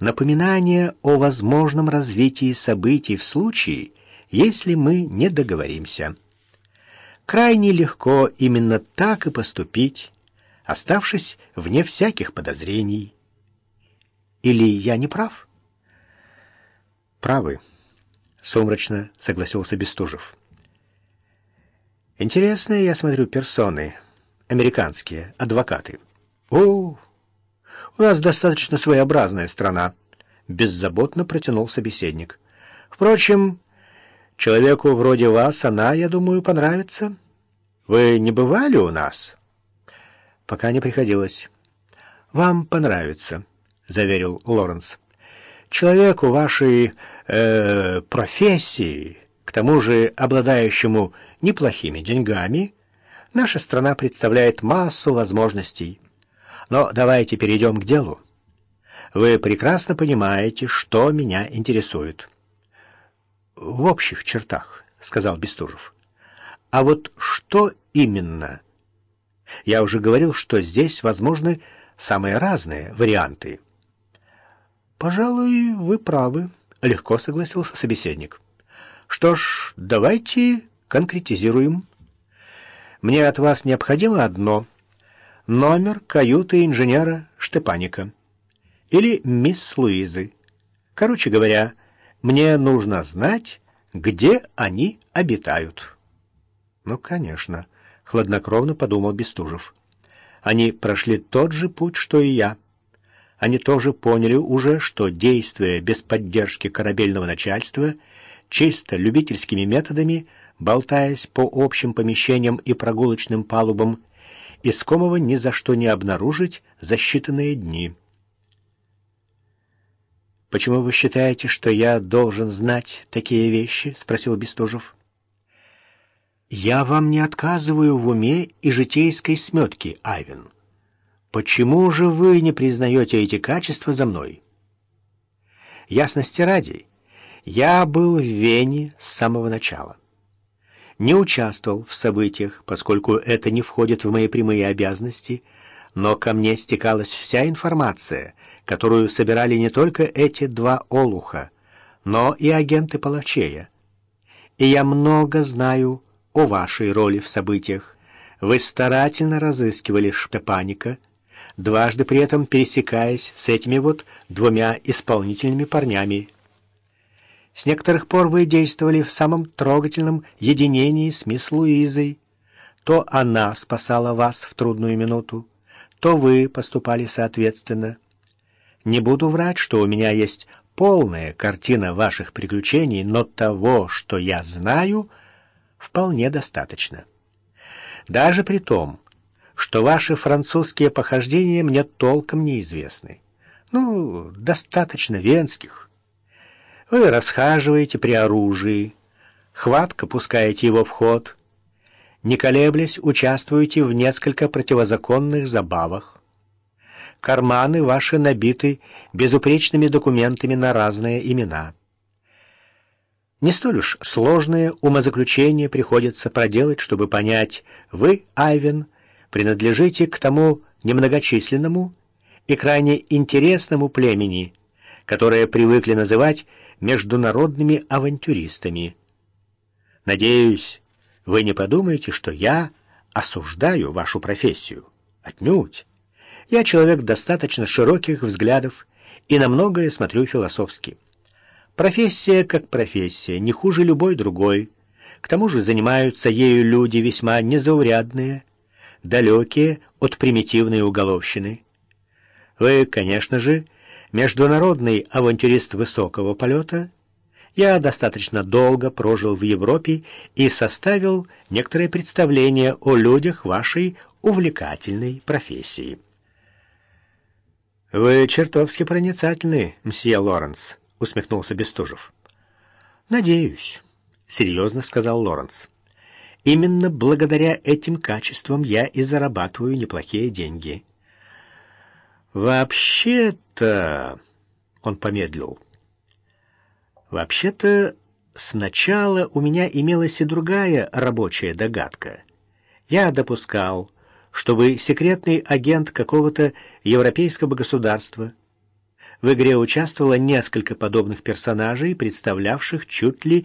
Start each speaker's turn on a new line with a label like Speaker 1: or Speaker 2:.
Speaker 1: напоминание о возможном развитии событий в случае, если мы не договоримся. Крайне легко именно так и поступить, оставшись вне всяких подозрений. Или я не прав?
Speaker 2: Правы, сумрачно согласился Бестужев.
Speaker 1: Интересные, я смотрю, персоны, американские, адвокаты.
Speaker 2: О, у нас достаточно своеобразная страна, беззаботно протянул собеседник. Впрочем, человеку вроде вас она, я думаю, понравится. Вы не бывали у нас?
Speaker 1: Пока не приходилось. Вам понравится, заверил Лоренс. Человеку вашей э, профессии, к тому же обладающему неплохими деньгами, наша страна представляет массу возможностей. Но давайте перейдем к делу. Вы прекрасно понимаете, что меня интересует. В общих чертах, сказал Бестужев. А вот что именно? Я уже говорил, что здесь возможны самые разные варианты. Пожалуй, вы правы, легко согласился собеседник. Что ж, давайте конкретизируем. Мне от вас необходимо одно — номер каюты инженера Штепаника или мисс Луизы. Короче говоря, мне нужно знать, где они обитают. Ну, конечно, — хладнокровно подумал Бестужев. Они прошли тот же путь, что и я. Они тоже поняли уже, что, действуя без поддержки корабельного начальства, чисто любительскими методами — болтаясь по общим помещениям и прогулочным палубам, искомого ни за что не обнаружить за считанные дни. «Почему вы считаете, что я должен знать такие вещи?» — спросил Бестужев. «Я вам не отказываю в уме и житейской сметке, Айвен. Почему же вы не признаете эти качества за мной?» Ясности ради, я был в Вене с самого начала не участвовал в событиях, поскольку это не входит в мои прямые обязанности, но ко мне стекалась вся информация, которую собирали не только эти два олуха, но и агенты Палачея. И я много знаю о вашей роли в событиях. Вы старательно разыскивали Штепаника, дважды при этом пересекаясь с этими вот двумя исполнительными парнями с некоторых пор вы действовали в самом трогательном единении с мисс Луизой. То она спасала вас в трудную минуту, то вы поступали соответственно. Не буду врать, что у меня есть полная картина ваших приключений, но того, что я знаю, вполне достаточно. Даже при том, что ваши французские похождения мне толком неизвестны. Ну, достаточно венских. Вы расхаживаете при оружии, хватко пускаете его в ход, не колеблясь, участвуете в несколько противозаконных забавах. Карманы ваши набиты безупречными документами на разные имена. Не столь уж сложное умозаключение приходится проделать, чтобы понять, вы, Айвен, принадлежите к тому немногочисленному и крайне интересному племени, которое привыкли называть международными авантюристами. Надеюсь, вы не подумаете, что я осуждаю вашу профессию. Отнюдь. Я человек достаточно широких взглядов и на многое смотрю философски. Профессия как профессия, не хуже любой другой. К тому же занимаются ею люди весьма незаурядные, далекие от примитивной уголовщины. Вы, конечно же, международный авантюрист высокого полета, я достаточно долго прожил в Европе и составил некоторые представления о людях вашей увлекательной профессии. «Вы чертовски проницательны, мсье Лоренс», — усмехнулся Бестужев. «Надеюсь», — серьезно сказал Лоренс. «Именно благодаря этим качествам я и зарабатываю неплохие деньги». «Вообще-то...» — он помедлил. «Вообще-то сначала у меня имелась и другая рабочая догадка. Я допускал, что вы секретный агент какого-то европейского государства. В игре участвовало несколько подобных персонажей, представлявших чуть ли